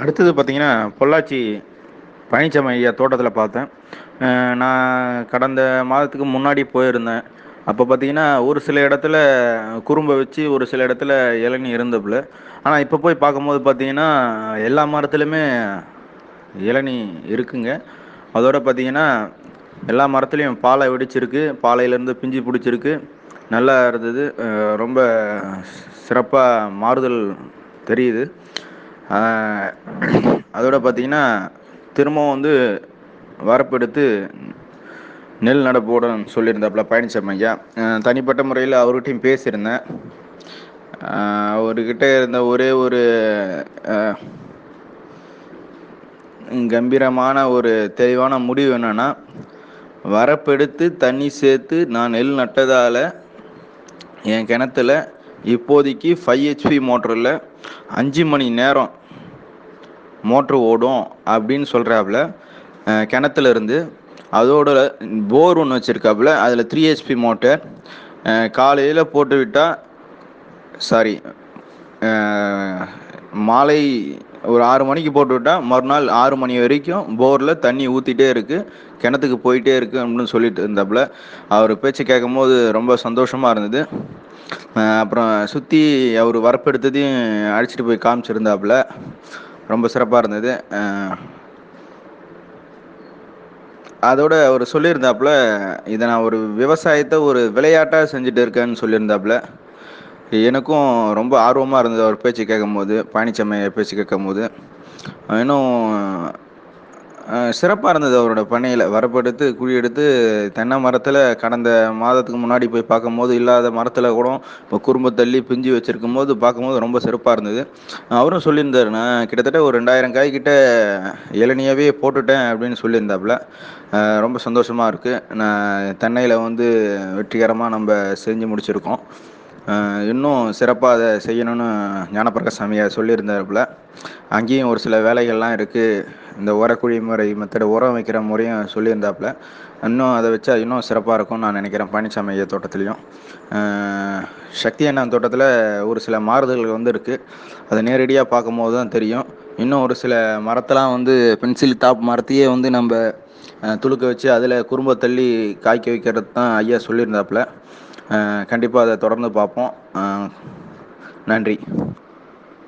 அடுத்தது பார்த்தீங்கன்னா பொள்ளாச்சி பழனிச்சாமி ஐயா தோட்டத்தில் பார்த்தேன். நான் கடந்த மாதத்துக்கு முன்னாடி போயிருந்தேன். அப்போ பார்த்தீங்கன்னா ஒரு சில இடத்துல குறும்பை வச்சு ஒரு சில இடத்துல இளநீ இருந்தப்புல ஆனால் இப்போ போய் பார்க்கும்போது பார்த்தீங்கன்னா எல்லா மரத்துலையுமே இளநி இருக்குங்க. அதோட பார்த்தீங்கன்னா எல்லா மரத்துலேயும் பாலை வெடிச்சிருக்கு. பாலையிலேருந்து பிஞ்சு பிடிச்சிருக்கு. நல்லா இருந்தது. ரொம்ப சிறப்பாக மாறுதல் தெரியுது. அதோட பார்த்தீங்கன்னா திரும்பவும் வந்து வரப்பெடுத்து நெல் நடப்போடன் சொல்லியிருந்தாப்புல பழனிசாமி ஐயா. தனிப்பட்ட முறையில் அவர்கிட்டையும் பேசியிருந்தேன். அவர்கிட்ட இருந்த ஒரே ஒரு கம்பீரமான ஒரு தெளிவான முடிவு என்னன்னா வரப்பெடுத்து தண்ணி சேர்த்து நான் நெல் நட்டதால் என் கிணத்துல இப்போதைக்கு ஃபைவ் ஹெச்பி மோட்டரில் அஞ்சு மணி நேரம் மோட்ரு ஓடும் அப்படின்னு சொல்கிறாப்புல கிணத்துல இருந்து அதோட போர் ஒன்று வச்சுருக்காப்புல அதில் த்ரீ ஹெச்பி மோட்டர் காலையில் போட்டு விட்டால் சாரி மாலை ஒரு ஆறு மணிக்கு போட்டு விட்டால் மறுநாள் ஆறு மணி வரைக்கும் போரில் தண்ணி ஊற்றிட்டே இருக்குது கிணத்துக்கு போயிட்டே இருக்குது அப்படின்னு சொல்லிட்டு இருந்தாப்புல அவர் பேச்சு கேட்கும் போது ரொம்ப சந்தோஷமாக இருந்தது. அப்புறம் சுற்றி அவர் வரப்பெடுத்ததையும் அழைச்சிட்டு போய் காமிச்சிருந்தாப்புல ரொம்ப சிறப்பாக இருந்தது. அதோட அவர் சொல்லியிருந்தாப்புல இதை நான் ஒரு விவசாயத்தை ஒரு விளையாட்டாக செஞ்சுட்டு இருக்கேன்னு சொல்லியிருந்தாப்புல. எனக்கும் ரொம்ப ஆர்வமாக இருந்தது அவர் பேச்சு கேட்கும்போது பழனிசாமி பேச்சு கேட்கும்போது. இன்னும் சிறப்பாக இருந்தது அவரோட பண்ணையில். வரப்பெடுத்து குழி எடுத்து தென்னை மரத்தில் கடந்த மாதத்துக்கு முன்னாடி போய் பார்க்கும்போது இல்லாத மரத்தில் கூட இப்போ குறும்பு தள்ளி பிஞ்சு வச்சுருக்கும் போது பார்க்கும்போது ரொம்ப சிறப்பாக இருந்தது. அவரும் சொல்லியிருந்தார் நான் கிட்டத்தட்ட ஒரு ரெண்டாயிரம் காய் கிட்ட இளநியாவே போட்டுட்டேன் அப்படின்னு சொல்லியிருந்தாப்புல. ரொம்ப சந்தோஷமாக இருக்குது நான் தென்னையில் வந்து வெற்றிகரமாக நம்ம செஞ்சு முடிச்சிருக்கோம். இன்னும் சிறப்பாக அதை செய்யணும்னு ஞானப்பிரகாஷ் சாமியார் சொல்லியிருந்தாப்புல அங்கேயும் ஒரு சில வேலைகள்லாம் இருக்குது இந்த உரக்குழி முறை மெத்தடு உரம் வைக்கிற முறையும் சொல்லியிருந்தாப்புல. இன்னும் அதை வச்சா இன்னும் சிறப்பாக இருக்கும்னு நான் நினைக்கிறேன் பழனிசாமி ஐயா தோட்டத்துலேயும். சக்தி அண்ணன் தோட்டத்தில் ஒரு சில மாறுதல்கள் வந்து இருக்குது அதை நேரடியாக பார்க்கும்போது தான் தெரியும். இன்னும் ஒரு சில மரத்தெல்லாம் வந்து பென்சில் டாப் மரத்தையே வந்து நம்ம துளுக்க வச்சு அதில் குறும்ப தள்ளி காய்க்க வைக்கிறது தான் ஐயா சொல்லியிருந்தாப்புல. கண்டிப்பாக அதை தொடர்ந்து பார்ப்போம். நன்றி.